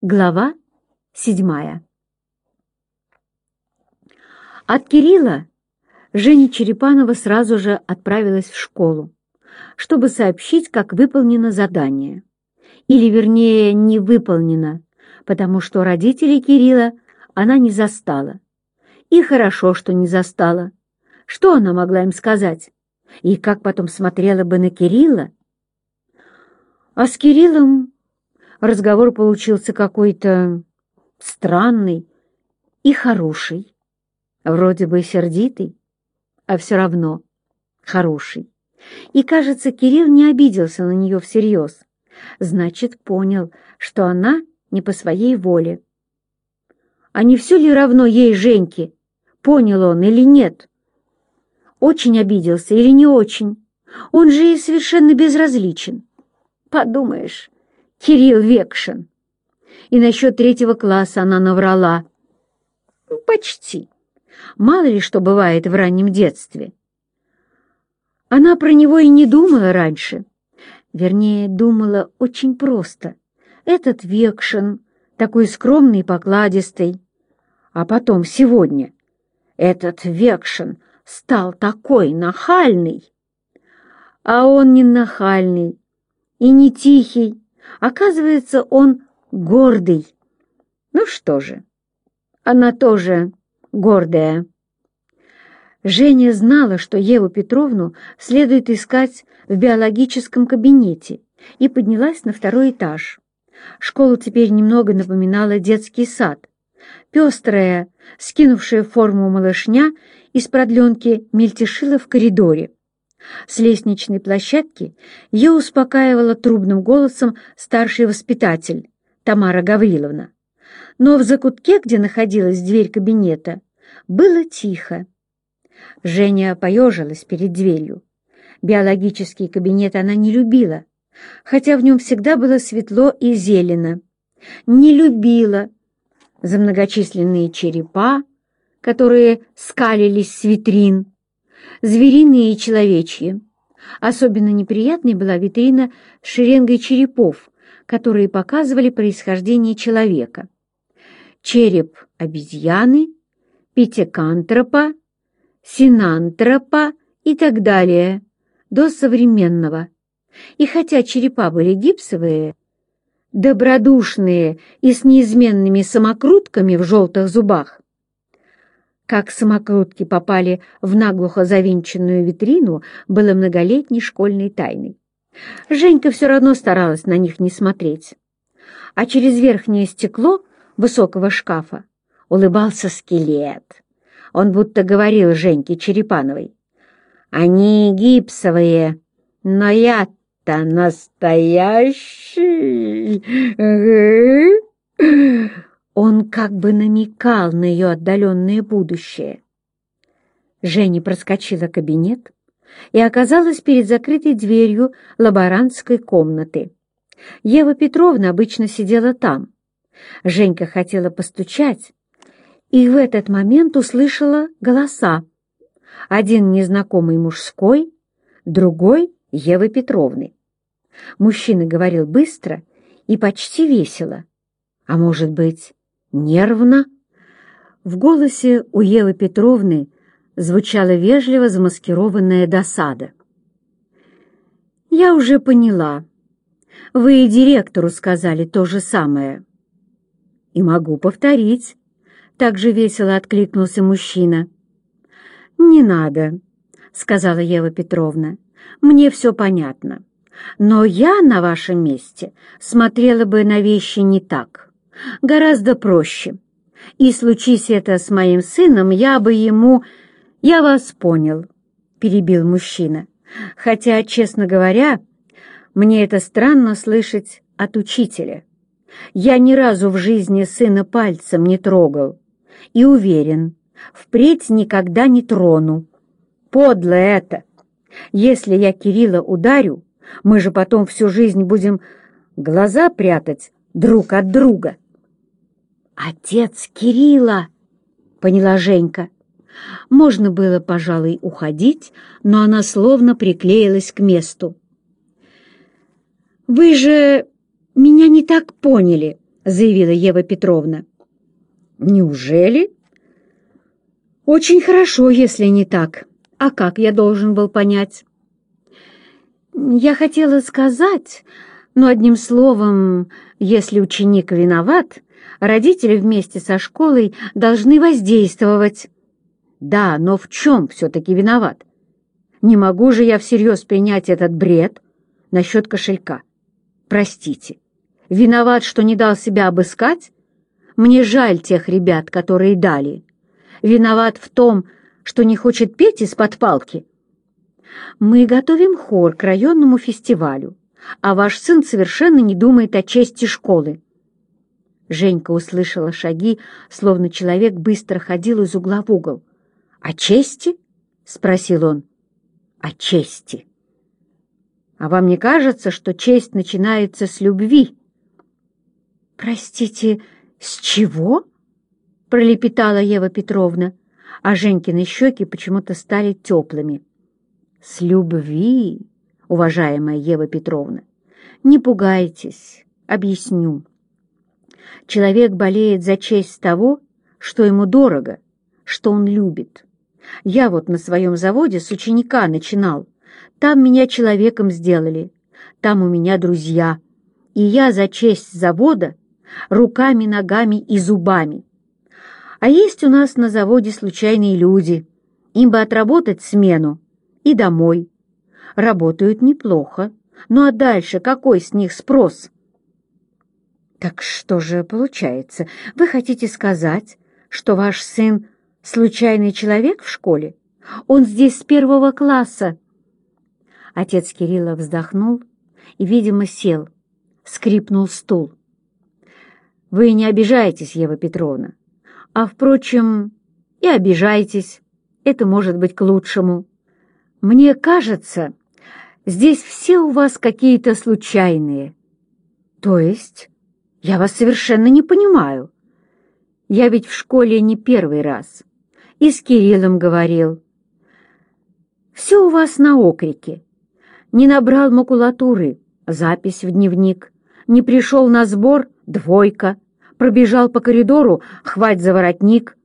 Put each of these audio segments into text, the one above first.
Глава седьмая От Кирилла Женя Черепанова сразу же отправилась в школу, чтобы сообщить, как выполнено задание. Или, вернее, не выполнено, потому что родителей Кирилла она не застала. И хорошо, что не застала. Что она могла им сказать? И как потом смотрела бы на Кирилла? А с Кириллом разговор получился какой-то странный и хороший. Вроде бы сердитый, а все равно хороший. И, кажется, Кирилл не обиделся на нее всерьез. Значит, понял, что она не по своей воле. А не все ли равно ей, Женьке, понял он или нет? Очень обиделся или не очень? Он же ей совершенно безразличен. Подумаешь, Кирилл Векшин. И насчет третьего класса она наврала. Почти. Мало ли что бывает в раннем детстве. Она про него и не думала раньше. Вернее, думала очень просто. Этот Векшин, такой скромный и покладистый. А потом, сегодня, этот Векшин стал такой нахальный. А он не нахальный и не тихий, Оказывается, он гордый. Ну что же, она тоже гордая. Женя знала, что Еву Петровну следует искать в биологическом кабинете, и поднялась на второй этаж. Школа теперь немного напоминала детский сад. Пестрая, скинувшая форму малышня из продленки мельтешила в коридоре. С лестничной площадки ее успокаивала трубным голосом старший воспитатель Тамара Гавриловна. Но в закутке, где находилась дверь кабинета, было тихо. Женя поежилась перед дверью. Биологический кабинет она не любила, хотя в нем всегда было светло и зелено. Не любила за многочисленные черепа, которые скалились с витрин, звериные и человечьи. Особенно неприятной была витрина с шеренгой черепов, которые показывали происхождение человека. Череп обезьяны, пятикантропа, синантропа и так далее, до современного. И хотя черепа были гипсовые, добродушные и с неизменными самокрутками в желтых зубах, как самокрутки попали в наглухо завинченную витрину, было многолетней школьной тайной. Женька все равно старалась на них не смотреть. А через верхнее стекло высокого шкафа улыбался скелет. Он будто говорил Женьке Черепановой. «Они гипсовые, но я-то настоящий!» Он как бы намекал на ее отдаленное будущее. Женя проскочила кабинет и оказалась перед закрытой дверью лаборантской комнаты. Ева Петровна обычно сидела там. Женька хотела постучать, и в этот момент услышала голоса. Один незнакомый мужской, другой — Евы Петровны. Мужчина говорил быстро и почти весело. А может быть, нервно. В голосе у Евы Петровны звучала вежливо замаскированная досада. «Я уже поняла. Вы и директору сказали то же самое». «И могу повторить», — так же весело откликнулся мужчина. «Не надо», — сказала Ева Петровна. «Мне все понятно. Но я на вашем месте смотрела бы на вещи не так» гораздо проще. И случись это с моим сыном, я бы ему... Я вас понял, — перебил мужчина. Хотя, честно говоря, мне это странно слышать от учителя. Я ни разу в жизни сына пальцем не трогал. И уверен, впредь никогда не трону. Подло это! Если я Кирилла ударю, мы же потом всю жизнь будем глаза прятать друг от друга. «Отец Кирилла!» — поняла Женька. Можно было, пожалуй, уходить, но она словно приклеилась к месту. «Вы же меня не так поняли», — заявила Ева Петровна. «Неужели?» «Очень хорошо, если не так. А как я должен был понять?» «Я хотела сказать, но одним словом, если ученик виноват, родители вместе со школой должны воздействовать». «Да, но в чем все-таки виноват? Не могу же я всерьез принять этот бред насчет кошелька. Простите, виноват, что не дал себя обыскать? Мне жаль тех ребят, которые дали. Виноват в том, что не хочет петь из-под палки. Мы готовим хор к районному фестивалю, а ваш сын совершенно не думает о чести школы. Женька услышала шаги, словно человек быстро ходил из угла в угол. «О чести?» — спросил он. «О чести». «А вам не кажется, что честь начинается с любви?» «Простите, с чего?» — пролепетала Ева Петровна, а Женькины щеки почему-то стали теплыми. «С любви, уважаемая Ева Петровна, не пугайтесь, объясню. Человек болеет за честь того, что ему дорого, что он любит. Я вот на своем заводе с ученика начинал. Там меня человеком сделали, там у меня друзья, и я за честь завода руками, ногами и зубами. А есть у нас на заводе случайные люди. Им бы отработать смену и домой. Работают неплохо. Ну а дальше какой с них спрос? Так что же получается? Вы хотите сказать, что ваш сын случайный человек в школе? Он здесь с первого класса. Отец Кирилла вздохнул и, видимо, сел. Скрипнул стул. Вы не обижаетесь, Ева Петровна. А, впрочем, и обижайтесь. Это может быть к лучшему. Мне кажется, здесь все у вас какие-то случайные. То есть? Я вас совершенно не понимаю. Я ведь в школе не первый раз. И с Кириллом говорил. Все у вас на окрике. Не набрал макулатуры, запись в дневник. Не пришел на сбор, двойка. Пробежал по коридору, хвать за воротник.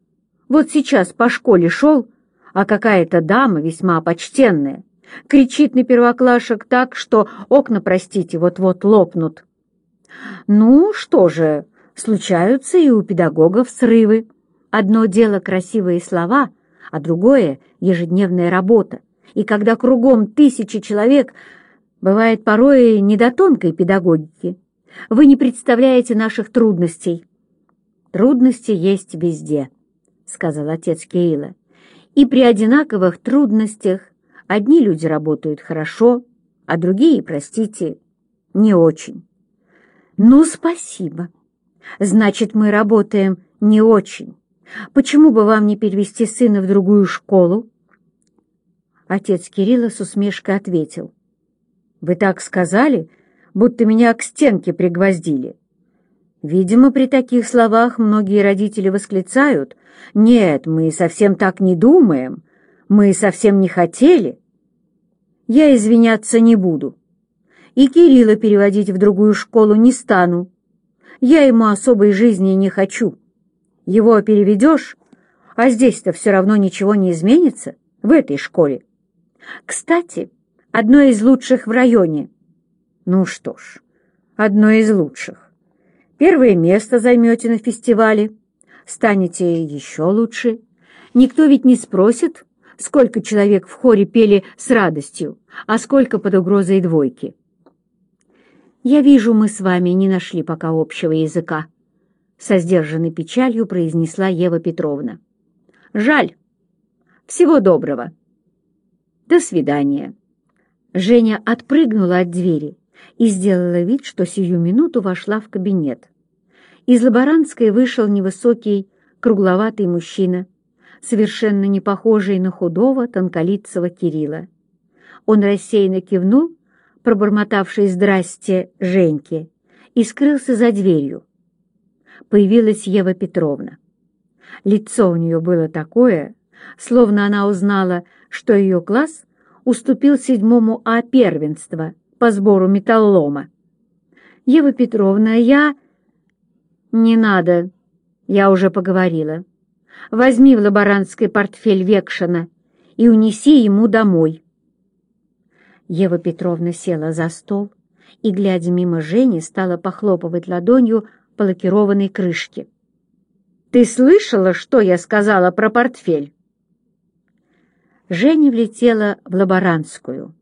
Вот сейчас по школе шел, а какая-то дама, весьма почтенная, кричит на первоклашек так, что окна, простите, вот-вот лопнут. Ну, что же, случаются и у педагогов срывы. Одно дело красивые слова, а другое — ежедневная работа. И когда кругом тысячи человек, бывает порой не до тонкой педагогики. Вы не представляете наших трудностей. Трудности есть везде, — сказал отец Кейла. И при одинаковых трудностях одни люди работают хорошо, а другие, простите, не очень. Ну, спасибо. Значит, мы работаем не очень. Почему бы вам не перевести сына в другую школу? Отец Кирилла с усмешкой ответил. Вы так сказали, будто меня к стенке пригвоздили. Видимо, при таких словах многие родители восклицают «Нет, мы совсем так не думаем, мы совсем не хотели». Я извиняться не буду и Кирилла переводить в другую школу не стану. Я ему особой жизни не хочу. Его переведешь, а здесь-то все равно ничего не изменится в этой школе. Кстати, одно из лучших в районе. Ну что ж, одно из лучших. Первое место займете на фестивале, станете еще лучше. Никто ведь не спросит, сколько человек в хоре пели с радостью, а сколько под угрозой двойки. «Я вижу, мы с вами не нашли пока общего языка», — со сдержанной печалью произнесла Ева Петровна. «Жаль. Всего доброго. До свидания». Женя отпрыгнула от двери и сделала вид, что сию минуту вошла в кабинет. Из лаборантской вышел невысокий, кругловатый мужчина, совершенно не похожий на худого, тонколицего Кирилла. Он рассеянно кивнул пробормотавший «здрасте» Женьке, и скрылся за дверью. Появилась Ева Петровна. Лицо у нее было такое, словно она узнала, что ее класс уступил седьмому А первенства по сбору металлома. «Ева Петровна, я...» «Не надо, я уже поговорила. Возьми в лаборантский портфель Векшина и унеси ему домой». Ева Петровна села за стол и, глядя мимо Жени, стала похлопывать ладонью по лакированной крышке. «Ты слышала, что я сказала про портфель?» Женя влетела в лаборантскую.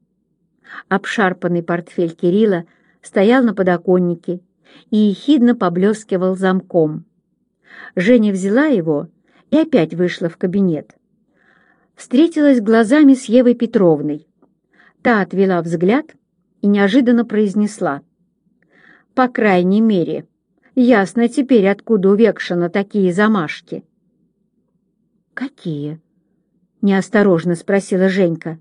Обшарпанный портфель Кирилла стоял на подоконнике и ехидно поблескивал замком. Женя взяла его и опять вышла в кабинет. Встретилась глазами с Евой Петровной. Та отвела взгляд и неожиданно произнесла. «По крайней мере, ясно теперь, откуда у Векшина такие замашки». «Какие?» — неосторожно спросила Женька.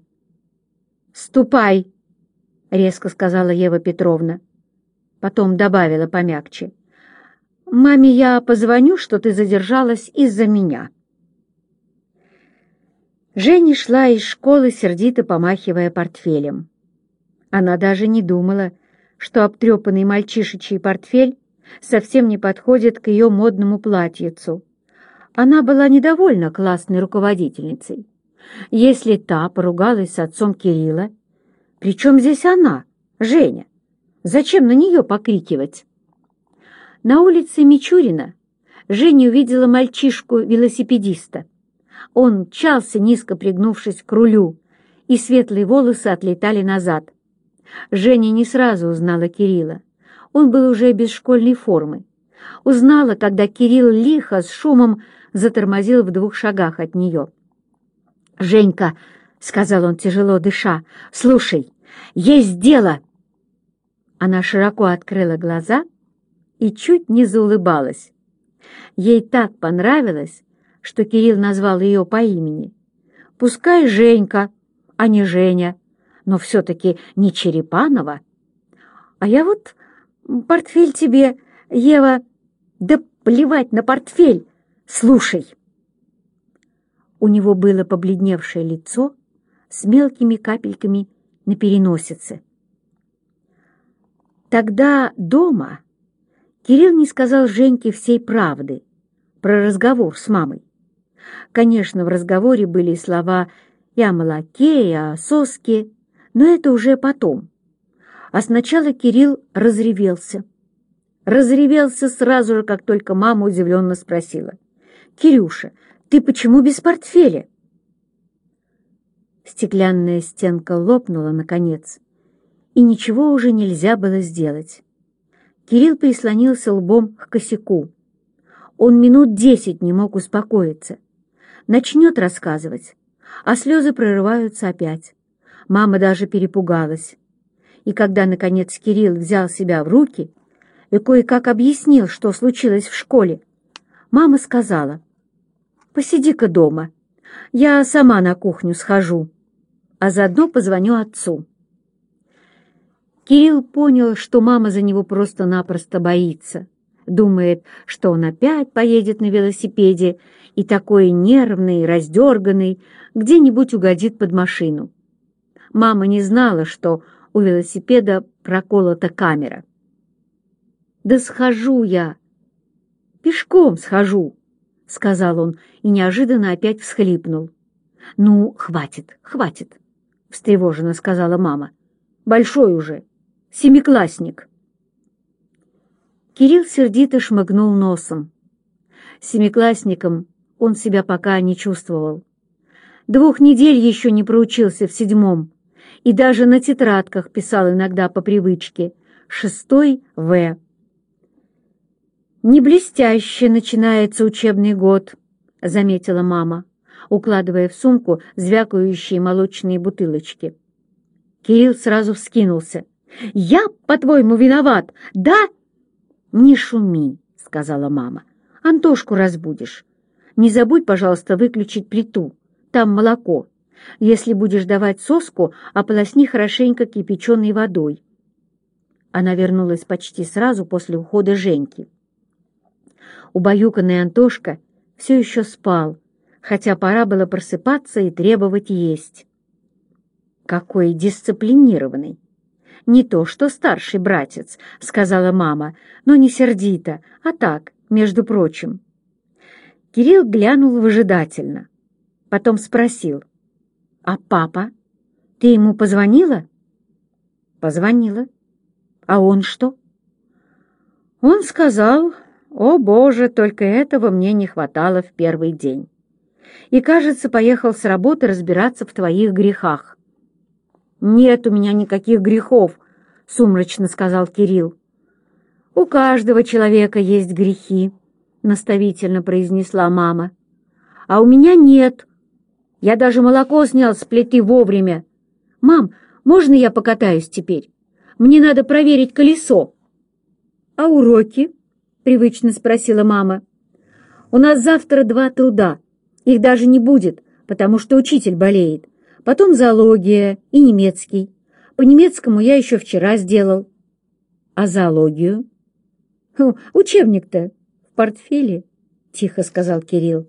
«Ступай!» — резко сказала Ева Петровна. Потом добавила помягче. «Маме я позвоню, что ты задержалась из-за меня». Женя шла из школы, сердито помахивая портфелем. Она даже не думала, что обтрепанный мальчишечий портфель совсем не подходит к ее модному платьицу. Она была недовольна классной руководительницей. Если та поругалась с отцом Кирилла, при чем здесь она, Женя? Зачем на нее покрикивать? На улице Мичурина Женя увидела мальчишку-велосипедиста. Он мчался, низко пригнувшись к рулю, и светлые волосы отлетали назад. Женя не сразу узнала Кирилла. Он был уже без школьной формы. Узнала, когда Кирилл лихо с шумом затормозил в двух шагах от нее. «Женька», — сказал он, тяжело дыша, — «слушай, есть дело!» Она широко открыла глаза и чуть не заулыбалась. Ей так понравилось, что Кирилл назвал ее по имени. Пускай Женька, а не Женя, но все-таки не Черепанова. А я вот портфель тебе, Ева, да плевать на портфель, слушай. У него было побледневшее лицо с мелкими капельками на переносице. Тогда дома Кирилл не сказал Женьке всей правды про разговор с мамой. Конечно, в разговоре были слова и о молоке, и о соске, но это уже потом. А сначала Кирилл разревелся. Разревелся сразу же, как только мама удивленно спросила. «Кирюша, ты почему без портфеля?» Стеклянная стенка лопнула, наконец, и ничего уже нельзя было сделать. Кирилл прислонился лбом к косяку. Он минут десять не мог успокоиться. Начнет рассказывать, а слезы прорываются опять. Мама даже перепугалась. И когда, наконец, Кирилл взял себя в руки и кое-как объяснил, что случилось в школе, мама сказала, «Посиди-ка дома, я сама на кухню схожу, а заодно позвоню отцу». Кирилл понял, что мама за него просто-напросто боится. Думает, что он опять поедет на велосипеде и такой нервный, раздерганный, где-нибудь угодит под машину. Мама не знала, что у велосипеда проколота камера. «Да схожу я! Пешком схожу!» — сказал он и неожиданно опять всхлипнул. «Ну, хватит, хватит!» — встревоженно сказала мама. «Большой уже!» Семиклассник. Кирилл сердито шмыгнул носом. Семиклассником он себя пока не чувствовал. Двух недель еще не проучился в седьмом, и даже на тетрадках писал иногда по привычке «шестой В». «Не блестяще начинается учебный год», — заметила мама, укладывая в сумку звякающие молочные бутылочки. Кирилл сразу вскинулся. «Я, по-твоему, виноват, да?» «Не шуми», — сказала мама. «Антошку разбудишь. Не забудь, пожалуйста, выключить плиту. Там молоко. Если будешь давать соску, ополосни хорошенько кипяченой водой». Она вернулась почти сразу после ухода Женьки. Убаюканный Антошка все еще спал, хотя пора было просыпаться и требовать есть. Какой дисциплинированный! «Не то, что старший братец», — сказала мама, но не сердито, а так, между прочим. Кирилл глянул выжидательно, потом спросил, «А папа? Ты ему позвонила?» «Позвонила. А он что?» Он сказал, «О, Боже, только этого мне не хватало в первый день». И, кажется, поехал с работы разбираться в твоих грехах. «Нет у меня никаких грехов», — сумрачно сказал Кирилл. «У каждого человека есть грехи», — наставительно произнесла мама. «А у меня нет. Я даже молоко снял с плиты вовремя. Мам, можно я покатаюсь теперь? Мне надо проверить колесо». «А уроки?» — привычно спросила мама. «У нас завтра два труда. Их даже не будет, потому что учитель болеет. Потом зоология и немецкий. По немецкому я еще вчера сделал. А зоологию? Учебник-то в портфеле, — тихо сказал Кирилл.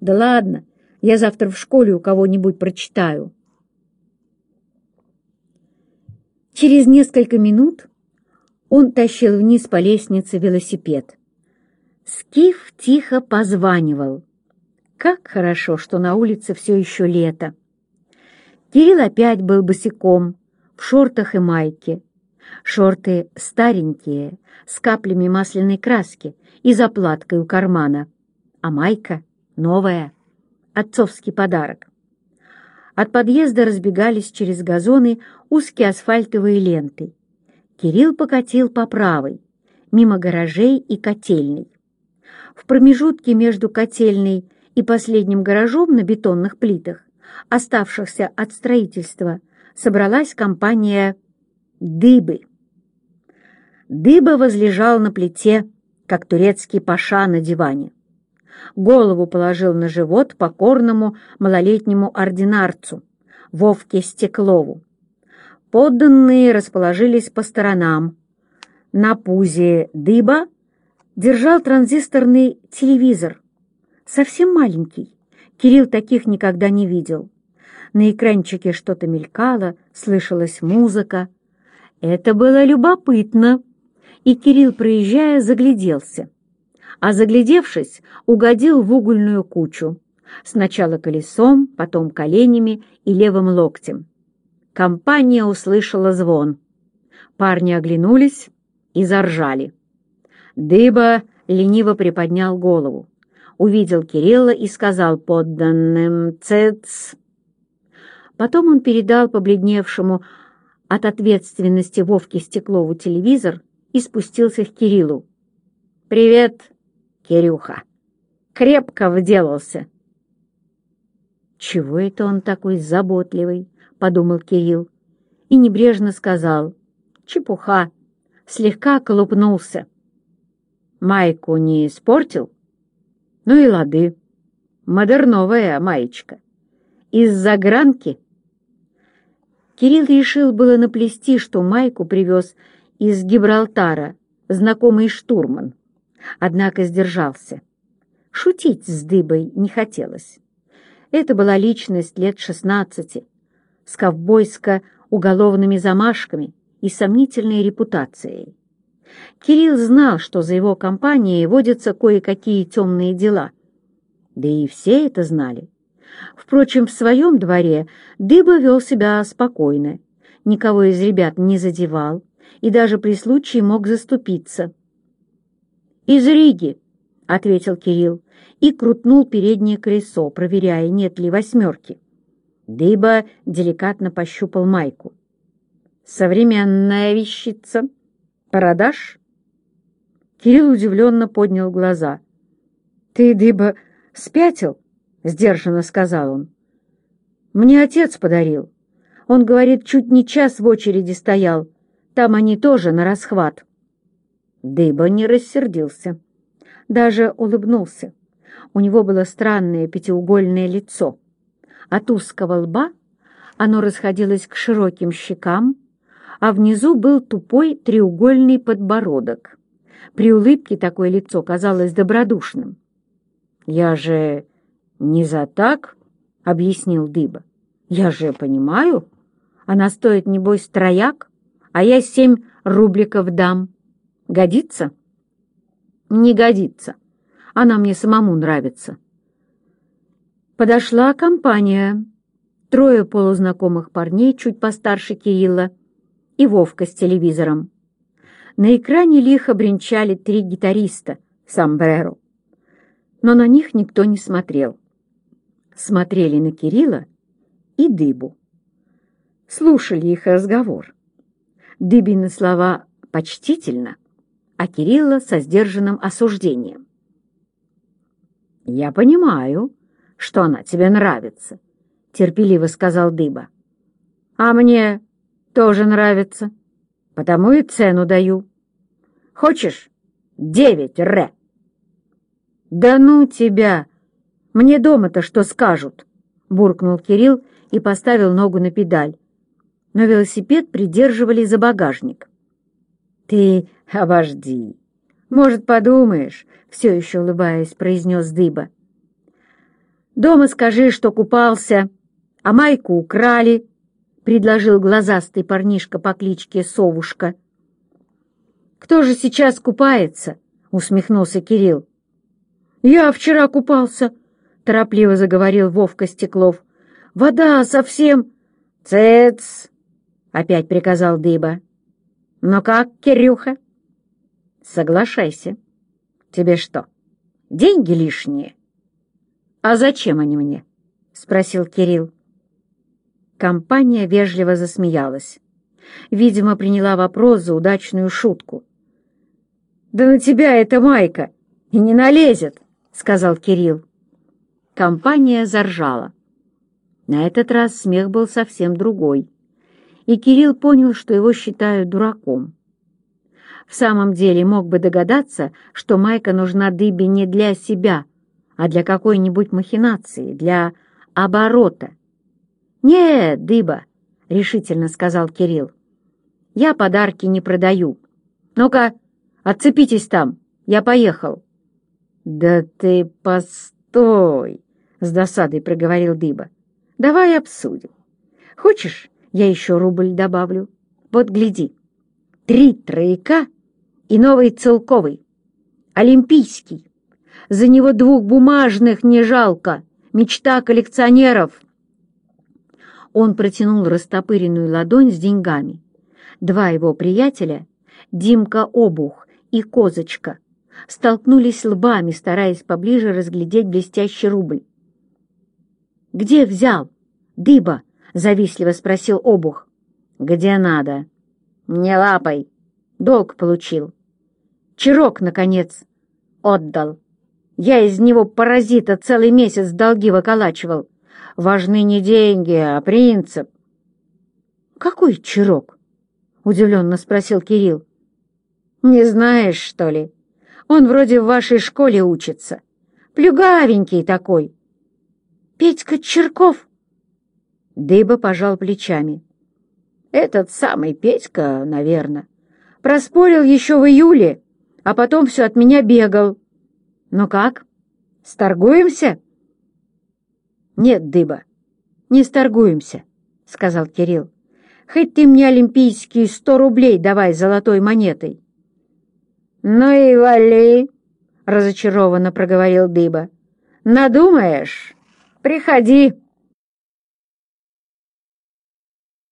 Да ладно, я завтра в школе у кого-нибудь прочитаю. Через несколько минут он тащил вниз по лестнице велосипед. Скиф тихо позванивал. Как хорошо, что на улице все еще лето. Кирилл опять был босиком, в шортах и майке. Шорты старенькие, с каплями масляной краски и заплаткой у кармана. А майка новая, отцовский подарок. От подъезда разбегались через газоны узкие асфальтовые ленты. Кирилл покатил по правой, мимо гаражей и котельной. В промежутке между котельной и последним гаражом на бетонных плитах оставшихся от строительства, собралась компания «Дыбы». Дыба возлежал на плите, как турецкий паша на диване. Голову положил на живот покорному малолетнему ординарцу, Вовке Стеклову. Подданные расположились по сторонам. На пузе дыба держал транзисторный телевизор, совсем маленький, Кирилл таких никогда не видел. На экранчике что-то мелькало, слышалась музыка. Это было любопытно, и Кирилл, проезжая, загляделся. А заглядевшись, угодил в угольную кучу. Сначала колесом, потом коленями и левым локтем. Компания услышала звон. Парни оглянулись и заржали. Дыба лениво приподнял голову увидел Кирилла и сказал подданным «Цец». Потом он передал побледневшему от ответственности Вовке Стеклову телевизор и спустился к Кириллу. «Привет, Кирюха! Крепко вделался!» «Чего это он такой заботливый?» — подумал Кирилл и небрежно сказал. «Чепуха!» Слегка колупнулся. «Майку не испортил?» Ну и лады. Модерновая маечка. Из загранки. Кирилл решил было наплести, что майку привез из Гибралтара знакомый штурман, однако сдержался. Шутить с дыбой не хотелось. Это была личность лет шестнадцати, с ковбойско-уголовными замашками и сомнительной репутацией. Кирилл знал, что за его компанией водятся кое-какие темные дела. Да и все это знали. Впрочем, в своем дворе Дыба вел себя спокойно, никого из ребят не задевал и даже при случае мог заступиться. «Из Риги», — ответил Кирилл и крутнул переднее колесо, проверяя, нет ли восьмерки. Дыба деликатно пощупал майку. «Современная вещица», Продашь?» Кирилл удивленно поднял глаза. «Ты, Дыба, спятил?» — сдержанно сказал он. «Мне отец подарил. Он, говорит, чуть не час в очереди стоял. Там они тоже на расхват». Дыба не рассердился. Даже улыбнулся. У него было странное пятиугольное лицо. От узкого лба оно расходилось к широким щекам, а внизу был тупой треугольный подбородок. При улыбке такое лицо казалось добродушным. «Я же не за так», — объяснил Дыба. «Я же понимаю. Она стоит, небось, трояк, а я семь рубликов дам. Годится?» «Не годится», Она мне самому нравится. Подошла компания. Трое полузнакомых парней, чуть постарше Кирилла, и Вовка с телевизором. На экране лихо бренчали три гитариста в сомбреро. Но на них никто не смотрел. Смотрели на Кирилла и Дыбу. Слушали их разговор. Дыбины слова почтительно, а Кирилла со сдержанным осуждением. «Я понимаю, что она тебе нравится», — терпеливо сказал Дыба. «А мне тоже нравится, потому и цену даю. Хочешь девять ре?» «Да ну тебя! Мне дома-то что скажут?» — буркнул Кирилл и поставил ногу на педаль. Но велосипед придерживали за багажник. «Ты обожди. Может, подумаешь?» — все еще улыбаясь, произнес Дыба. «Дома скажи, что купался, а майку украли», — предложил глазастый парнишка по кличке Совушка. «Кто же сейчас купается?» — усмехнулся Кирилл. «Я вчера купался», — торопливо заговорил Вовка Стеклов. «Вода совсем...» «Цец!» — опять приказал Дыба. «Ну как, Кирюха?» «Соглашайся. Тебе что, деньги лишние?» «А зачем они мне?» — спросил Кирилл. Компания вежливо засмеялась. Видимо, приняла вопрос за удачную шутку. «Да на тебя эта майка и не налезет!» — сказал Кирилл. Компания заржала. На этот раз смех был совсем другой и Кирилл понял, что его считают дураком. В самом деле мог бы догадаться, что майка нужна Дыбе не для себя, а для какой-нибудь махинации, для оборота. «Нет, Дыба», — решительно сказал Кирилл, — «я подарки не продаю. Ну-ка, отцепитесь там, я поехал». «Да ты постой!» — с досадой проговорил Дыба. «Давай обсудим. Хочешь, я еще рубль добавлю. Вот гляди. Три трояка и новый целковый. Олимпийский. За него двух бумажных не жалко. Мечта коллекционеров. Он протянул растопыренную ладонь с деньгами. Два его приятеля, Димка Обух и Козочка, столкнулись лбами, стараясь поближе разглядеть блестящий рубль. «Где взял? Дыба!» — завистливо спросил Обух. «Где надо?» «Не лапой. Долг получил. Чирок, наконец, отдал. Я из него паразита целый месяц долги выколачивал. Важны не деньги, а принцип». «Какой чирок?» — удивленно спросил Кирилл. «Не знаешь, что ли? Он вроде в вашей школе учится. Плюгавенький такой». «Петька Черков?» Дыба пожал плечами. «Этот самый Петька, наверное, проспорил еще в июле, а потом все от меня бегал. Ну как, сторгуемся?» «Нет, Дыба, не сторгуемся», — сказал Кирилл. «Хоть ты мне олимпийские сто рублей давай золотой монетой». «Ну и вали», — разочарованно проговорил Дыба. «Надумаешь? Приходи».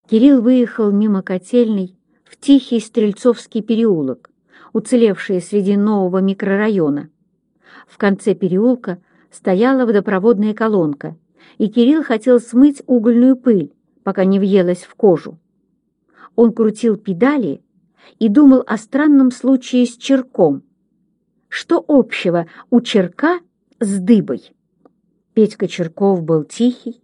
Кирилл выехал мимо котельной в тихий Стрельцовский переулок, уцелевший среди нового микрорайона. В конце переулка стояла водопроводная колонка, и Кирилл хотел смыть угольную пыль, пока не въелась в кожу. Он крутил педали и думал о странном случае с черком. Что общего у черка с дыбой? Петька Черков был тихий,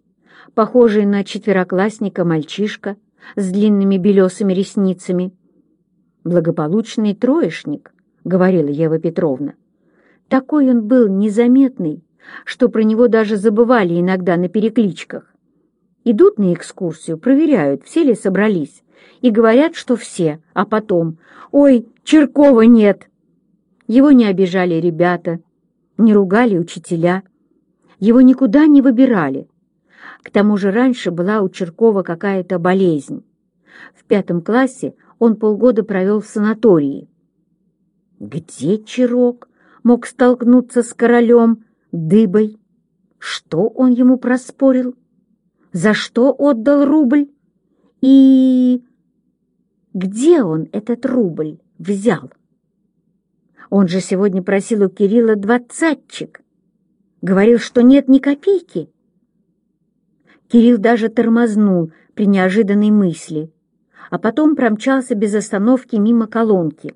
похожий на четвероклассника мальчишка с длинными белесыми ресницами. «Благополучный троечник», — говорила Ева Петровна. Такой он был незаметный, что про него даже забывали иногда на перекличках. Идут на экскурсию, проверяют, все ли собрались, и говорят, что все, а потом «Ой, Черкова нет!» Его не обижали ребята, не ругали учителя, его никуда не выбирали, к тому же раньше была у Черкова какая-то болезнь. В пятом классе он полгода провел в санатории. «Где Чирок?» — мог столкнуться с королем Дыбой? Что он ему проспорил? За что отдал рубль? И где он этот рубль взял? Он же сегодня просил у Кирилла двадцатчик. Говорил, что нет ни копейки. Кирилл даже тормознул при неожиданной мысли, а потом промчался без остановки мимо колонки.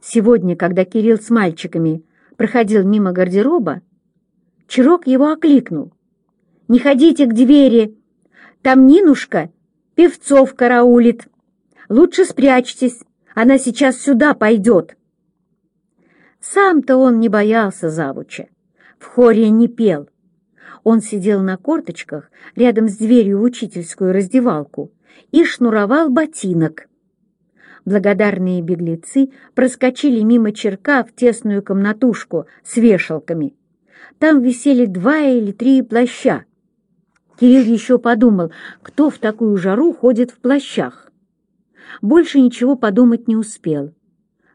Сегодня, когда Кирилл с мальчиками проходил мимо гардероба, Чирок его окликнул. «Не ходите к двери! Там Нинушка певцов караулит! Лучше спрячьтесь, она сейчас сюда пойдет!» Сам-то он не боялся завуча, в хоре не пел. Он сидел на корточках рядом с дверью в учительскую раздевалку и шнуровал ботинок. Благодарные беглецы проскочили мимо черка в тесную комнатушку с вешалками. Там висели два или три плаща. Кирилл еще подумал, кто в такую жару ходит в плащах. Больше ничего подумать не успел.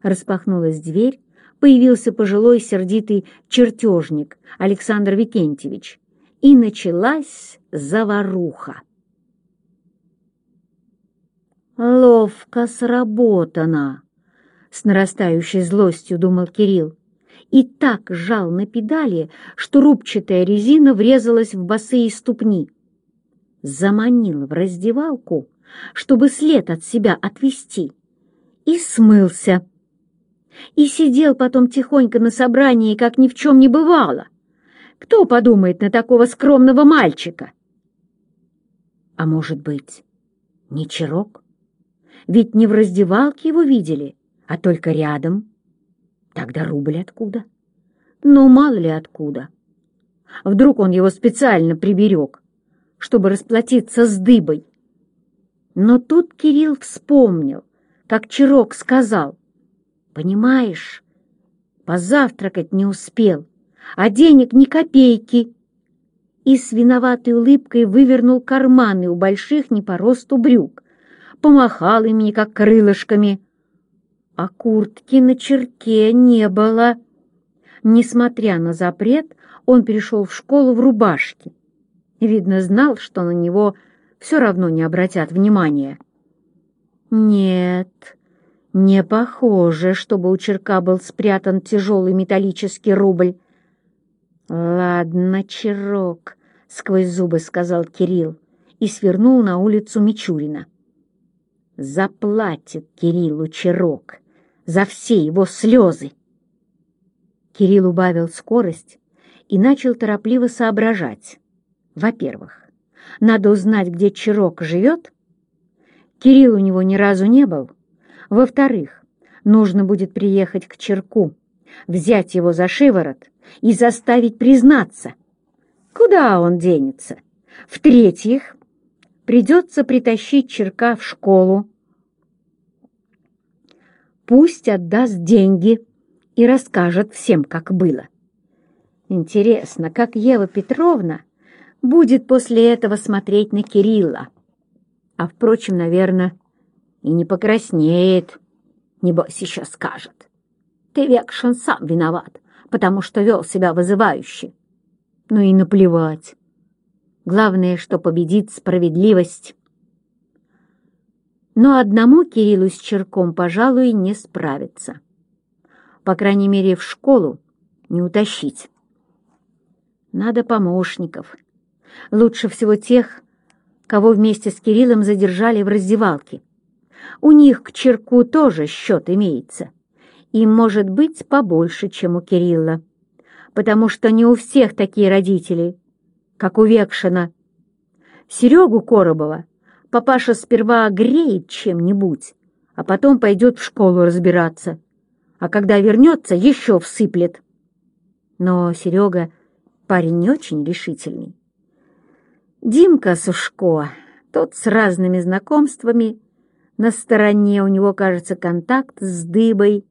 Распахнулась дверь, появился пожилой сердитый чертежник Александр Викентьевич, и началась заваруха. «Ловко сработано!» — с нарастающей злостью думал Кирилл и так жал на педали, что рубчатая резина врезалась в босые ступни. Заманил в раздевалку, чтобы след от себя отвести, и смылся. И сидел потом тихонько на собрании, как ни в чем не бывало. Кто подумает на такого скромного мальчика? А может быть, не Чирок? Ведь не в раздевалке его видели, а только рядом — Тогда рубль откуда? Ну, мало ли откуда. Вдруг он его специально приберег, чтобы расплатиться с дыбой. Но тут Кирилл вспомнил, как Чирок сказал, «Понимаешь, позавтракать не успел, а денег ни копейки». И с виноватой улыбкой вывернул карманы у больших не по росту брюк, помахал ими, как крылышками — а куртки на черке не было. Несмотря на запрет, он перешел в школу в рубашке. Видно, знал, что на него все равно не обратят внимания. Нет, не похоже, чтобы у черка был спрятан тяжелый металлический рубль. «Ладно, черок», — сквозь зубы сказал Кирилл и свернул на улицу Мичурина. «Заплатит Кириллу черок за все его слезы. Кирилл убавил скорость и начал торопливо соображать. Во-первых, надо узнать, где Чирок живет. Кирилл у него ни разу не был. Во-вторых, нужно будет приехать к Черку, взять его за шиворот и заставить признаться. Куда он денется? В-третьих, придется притащить Черка в школу, Пусть отдаст деньги и расскажет всем, как было. Интересно, как Ева Петровна будет после этого смотреть на Кирилла? А, впрочем, наверное, и не покраснеет. Небось, еще скажет. Ты, Векшин, сам виноват, потому что вел себя вызывающе. Ну и наплевать. Главное, что победит справедливость. Но одному Кириллу с Черком, пожалуй, не справиться. По крайней мере, в школу не утащить. Надо помощников. Лучше всего тех, кого вместе с Кириллом задержали в раздевалке. У них к Черку тоже счет имеется. И, может быть, побольше, чем у Кирилла. Потому что не у всех такие родители, как у Векшина. Серегу Коробова папаша сперва огреет чем-нибудь, а потом пойдет в школу разбираться, а когда вернется, еще всыплет. Но Серега парень не очень решительный. Димка Сушко, тот с разными знакомствами, на стороне у него, кажется, контакт с дыбой.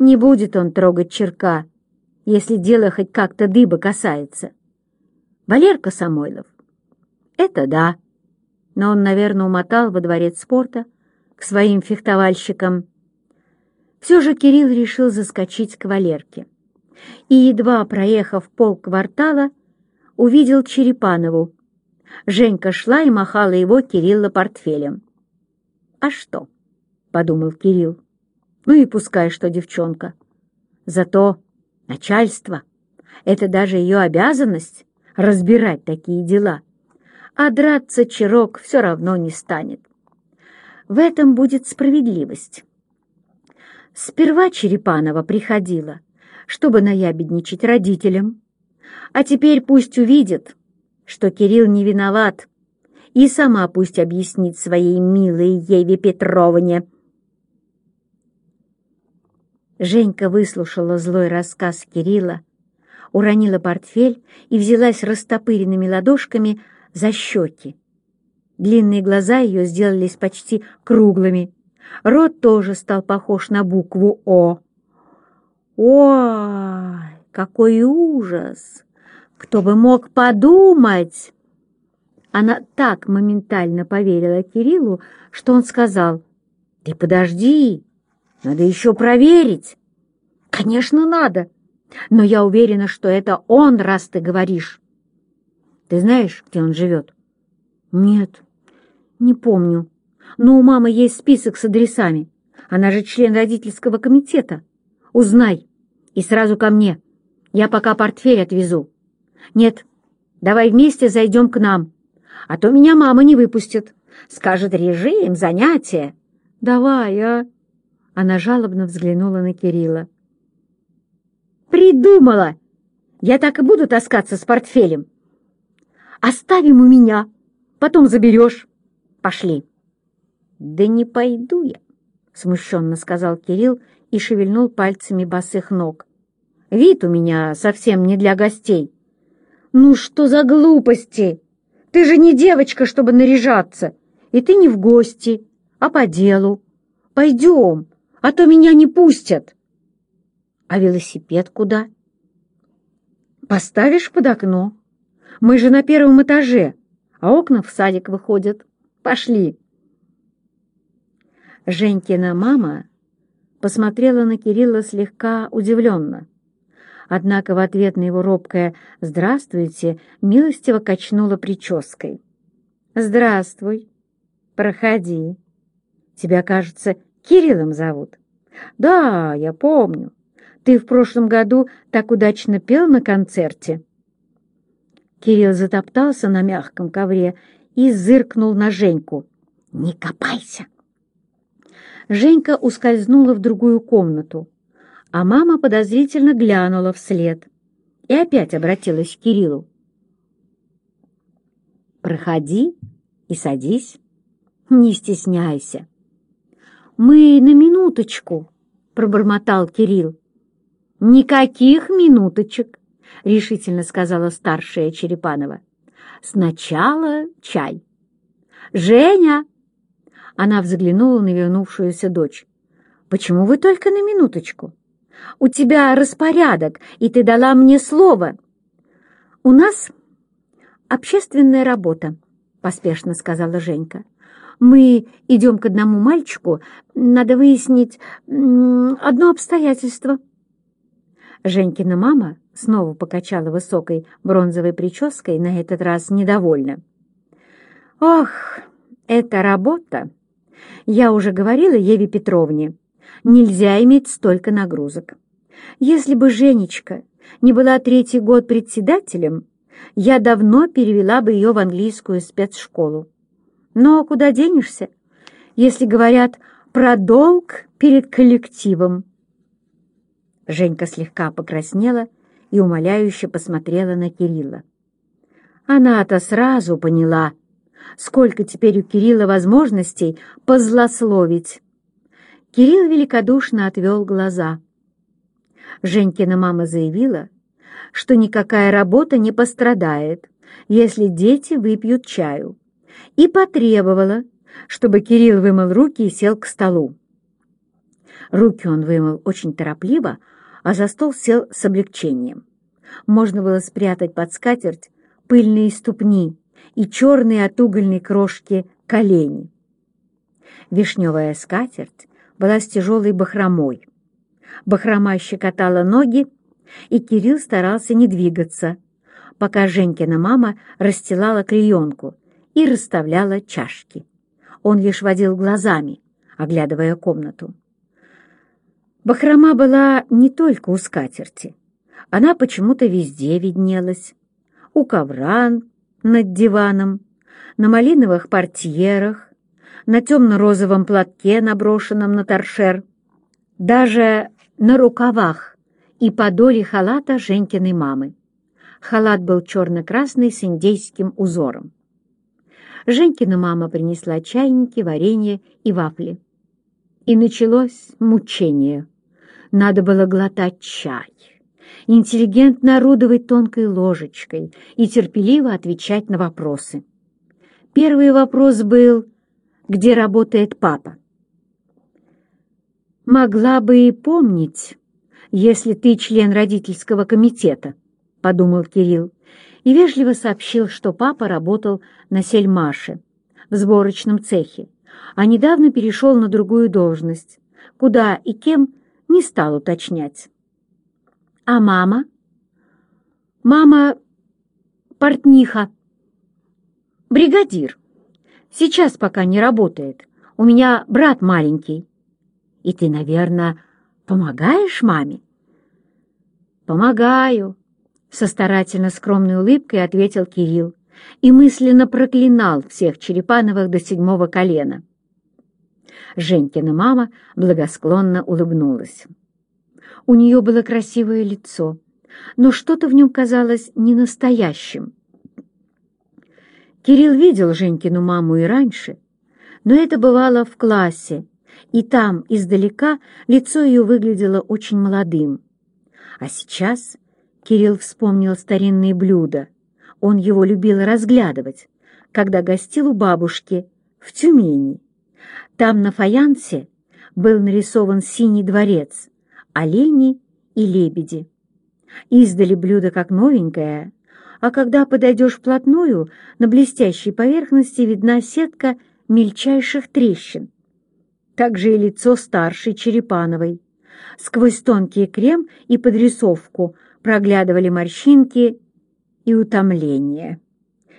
Не будет он трогать черка, если дело хоть как-то дыба касается. Валерка Самойлов. Это да но он, наверное, умотал во дворец спорта к своим фехтовальщикам. Все же Кирилл решил заскочить к Валерке. И, едва проехав полквартала, увидел Черепанову. Женька шла и махала его Кирилла портфелем. «А что?» — подумал Кирилл. «Ну и пускай, что девчонка. Зато начальство — это даже ее обязанность разбирать такие дела. А драться Чирок все равно не станет. В этом будет справедливость». Сперва Черепанова приходила, чтобы наябедничать родителям, а теперь пусть увидит, что Кирилл не виноват, и сама пусть объяснит своей милой Еве Петровне. Женька выслушала злой рассказ Кирилла, уронила портфель и взялась растопыренными ладошками за щеки. Длинные глаза ее сделались почти круглыми, рот тоже стал похож на букву «О». «Ой, какой ужас! Кто бы мог подумать!» Она так моментально поверила Кириллу, что он сказал, «Ты подожди, надо еще проверить». «Конечно, надо, но я уверена, что это он, раз ты говоришь». «Ты знаешь, где он живет?» «Нет, не помню. Но у мамы есть список с адресами. Она же член родительского комитета. Узнай. И сразу ко мне. Я пока портфель отвезу. Нет, давай вместе зайдем к нам. А то меня мама не выпустит. Скажет режим, занятия. Давай, а? Она жалобно взглянула на Кирилла. Придумала! Я так и буду таскаться с портфелем. Оставим у меня, потом заберешь. Пошли. Да не пойду я, смущенно сказал Кирилл и шевельнул пальцами босых ног. Вид у меня совсем не для гостей. Ну что за глупости? Ты же не девочка, чтобы наряжаться. И ты не в гости, а по делу. Пойдем, а то меня не пустят. А велосипед куда? Поставишь под окно. Мы же на первом этаже, а окна в садик выходят. Пошли. Женькина мама посмотрела на Кирилла слегка удивленно. Однако в ответ на его робкое «Здравствуйте» милостиво качнула прической. «Здравствуй. Проходи. Тебя, кажется, Кириллом зовут?» «Да, я помню. Ты в прошлом году так удачно пел на концерте». Кирилл затоптался на мягком ковре и зыркнул на Женьку. «Не копайся!» Женька ускользнула в другую комнату, а мама подозрительно глянула вслед и опять обратилась к Кириллу. «Проходи и садись, не стесняйся». «Мы на минуточку», — пробормотал Кирилл. «Никаких минуточек», — решительно сказала старшая Черепанова. «Сначала чай». «Женя!» Она взглянула на вернувшуюся дочь. «Почему вы только на минуточку? У тебя распорядок, и ты дала мне слово». «У нас общественная работа», — поспешно сказала Женька. «Мы идем к одному мальчику. Надо выяснить одно обстоятельство». Женькина мама снова покачала высокой бронзовой прической, на этот раз недовольна. «Ох, эта работа! Я уже говорила Еве Петровне, нельзя иметь столько нагрузок. Если бы Женечка не была третий год председателем, я давно перевела бы ее в английскую спецшколу. Но куда денешься, если говорят про долг перед коллективом?» Женька слегка покраснела и умоляюще посмотрела на Кирилла. Она-то сразу поняла, сколько теперь у Кирилла возможностей позлословить. Кирилл великодушно отвел глаза. Женькина мама заявила, что никакая работа не пострадает, если дети выпьют чаю, и потребовала, чтобы Кирилл вымыл руки и сел к столу. Руки он вымыл очень торопливо, а за стол сел с облегчением. Можно было спрятать под скатерть пыльные ступни и черные от угольной крошки колени. Вишневая скатерть была с тяжелой бахромой, Бахрома щекотала ноги, и Кирилл старался не двигаться, пока Женькина мама расстилала клеенку и расставляла чашки. Он лишь водил глазами, оглядывая комнату. Бахрома была не только у скатерти. Она почему-то везде виднелась. У ковра над диваном, на малиновых портьерах, на темно-розовом платке, наброшенном на торшер, даже на рукавах и подоле халата Женькиной мамы. Халат был черно-красный с индейским узором. Женькина мама принесла чайники, варенье и вафли. И началось мучение. Надо было глотать чай, интеллигентно орудовать тонкой ложечкой и терпеливо отвечать на вопросы. Первый вопрос был, где работает папа? «Могла бы и помнить, если ты член родительского комитета», — подумал Кирилл, и вежливо сообщил, что папа работал на сельмаше, в сборочном цехе, а недавно перешел на другую должность, куда и кем не стал уточнять. «А мама?» «Мама портниха, бригадир. Сейчас пока не работает. У меня брат маленький. И ты, наверное, помогаешь маме?» «Помогаю», — со старательно скромной улыбкой ответил Кирилл и мысленно проклинал всех Черепановых до седьмого колена. Женькина мама благосклонно улыбнулась. У нее было красивое лицо, но что-то в нем казалось ненастоящим. Кирилл видел Женькину маму и раньше, но это бывало в классе, и там, издалека, лицо ее выглядело очень молодым. А сейчас Кирилл вспомнил старинные блюда. Он его любил разглядывать, когда гостил у бабушки в Тюмени. Там на фаянсе был нарисован синий дворец, олени и лебеди. Издали блюдо как новенькое, а когда подойдешь вплотную, на блестящей поверхности видна сетка мельчайших трещин. Также и лицо старшей Черепановой. Сквозь тонкий крем и подрисовку проглядывали морщинки и утомление.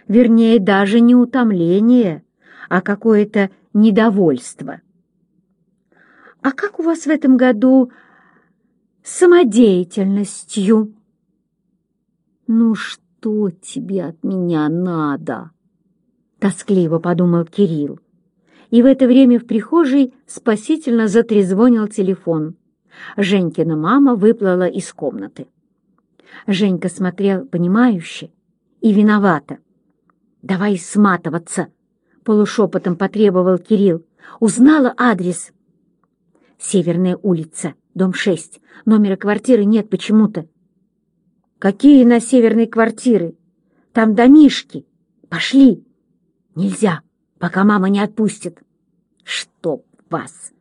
Вернее, даже не утомление, а какое-то недовольство. «А как у вас в этом году с самодеятельностью?» «Ну что тебе от меня надо?» — тоскливо подумал Кирилл. И в это время в прихожей спасительно затрезвонил телефон. Женькина мама выплыла из комнаты. Женька смотрел понимающе и виновато. «Давай сматываться!» — полушепотом потребовал Кирилл. «Узнала адрес?» «Северная улица, дом 6. Номера квартиры нет почему-то». «Какие на северной квартиры? Там домишки. Пошли!» «Нельзя, пока мама не отпустит». «Чтоб вас!»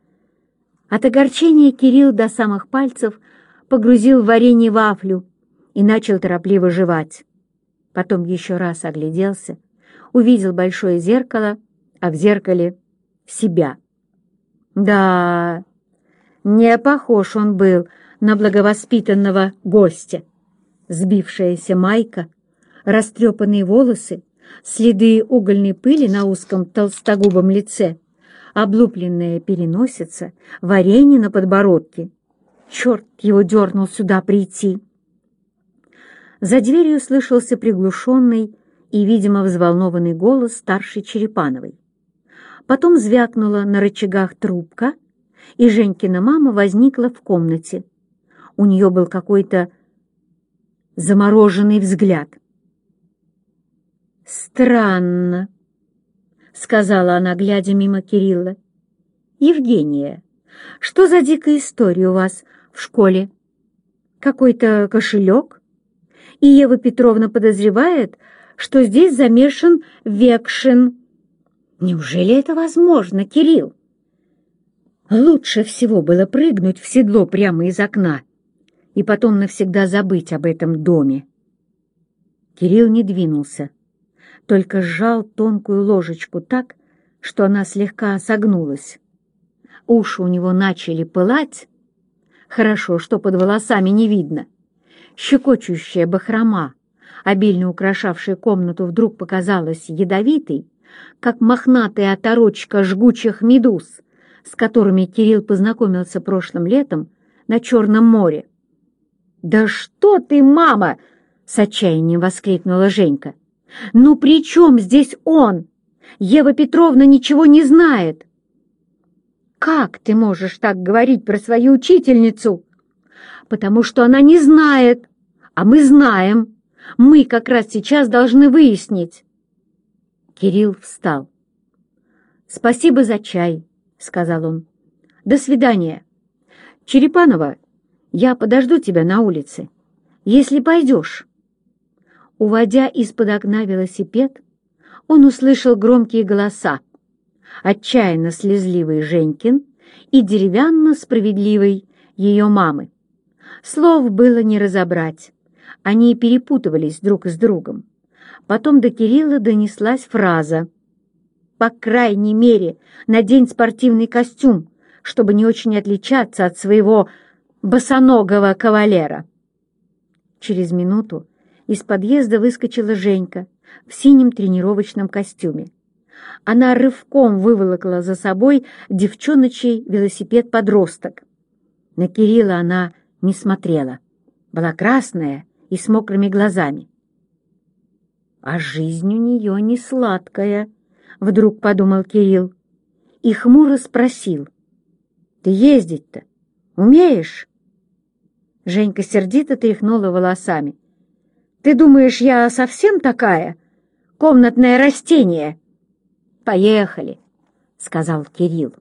От огорчения Кирилл до самых пальцев погрузил в варенье вафлю и начал торопливо жевать. Потом еще раз огляделся, увидел большое зеркало, а в зеркале — себя. Да, не похож он был на благовоспитанного гостя. Сбившаяся майка, растрепанные волосы, следы угольной пыли на узком толстогубом лице, облупленная переносица, варенье на подбородке. Черт его дернул сюда прийти. За дверью слышался приглушенный и, видимо, взволнованный голос старшей Черепановой. Потом звякнула на рычагах трубка, и Женькина мама возникла в комнате. У нее был какой-то замороженный взгляд. «Странно», — сказала она, глядя мимо Кирилла. «Евгения, что за дикая история у вас в школе? Какой-то кошелек?» И Ева Петровна подозревает, что здесь замешан Векшин. Неужели это возможно, Кирилл? Лучше всего было прыгнуть в седло прямо из окна и потом навсегда забыть об этом доме. Кирилл не двинулся, только сжал тонкую ложечку так, что она слегка согнулась. Уши у него начали пылать, Хорошо, что под волосами не видно. Щекочущая бахрома, обильно украшавшая комнату, вдруг показалась ядовитой, как мохнатая оторочка жгучих медуз, с которыми Кирилл познакомился прошлым летом на Черном море. «Да что ты, мама!» — с отчаянием воскликнула Женька. «Ну при чем здесь он? Ева Петровна ничего не знает!» «Как ты можешь так говорить про свою учительницу?» «Потому что она не знает, а мы знаем. Мы как раз сейчас должны выяснить». Кирилл встал. «Спасибо за чай», — сказал он. «До свидания. Черепанова, я подожду тебя на улице, если пойдешь». Уводя из-под окна велосипед, он услышал громкие голоса, отчаянно слезливый Женькин и деревянно-справедливый ее мамы. Слов было не разобрать, они перепутывались друг с другом. Потом до Кирилла донеслась фраза «По крайней мере, надень спортивный костюм, чтобы не очень отличаться от своего босоногого кавалера». Через минуту из подъезда выскочила Женька в синем тренировочном костюме. Она рывком выволокла за собой девчоночий велосипед-подросток. На Кирилла она не смотрела, была красная и с мокрыми глазами. А жизнь у нее не сладкая, вдруг подумал Кирилл и хмуро спросил. Ты ездить-то умеешь? Женька сердито тряхнула волосами. Ты думаешь, я совсем такая? Комнатное растение? Поехали, сказал Кирилл.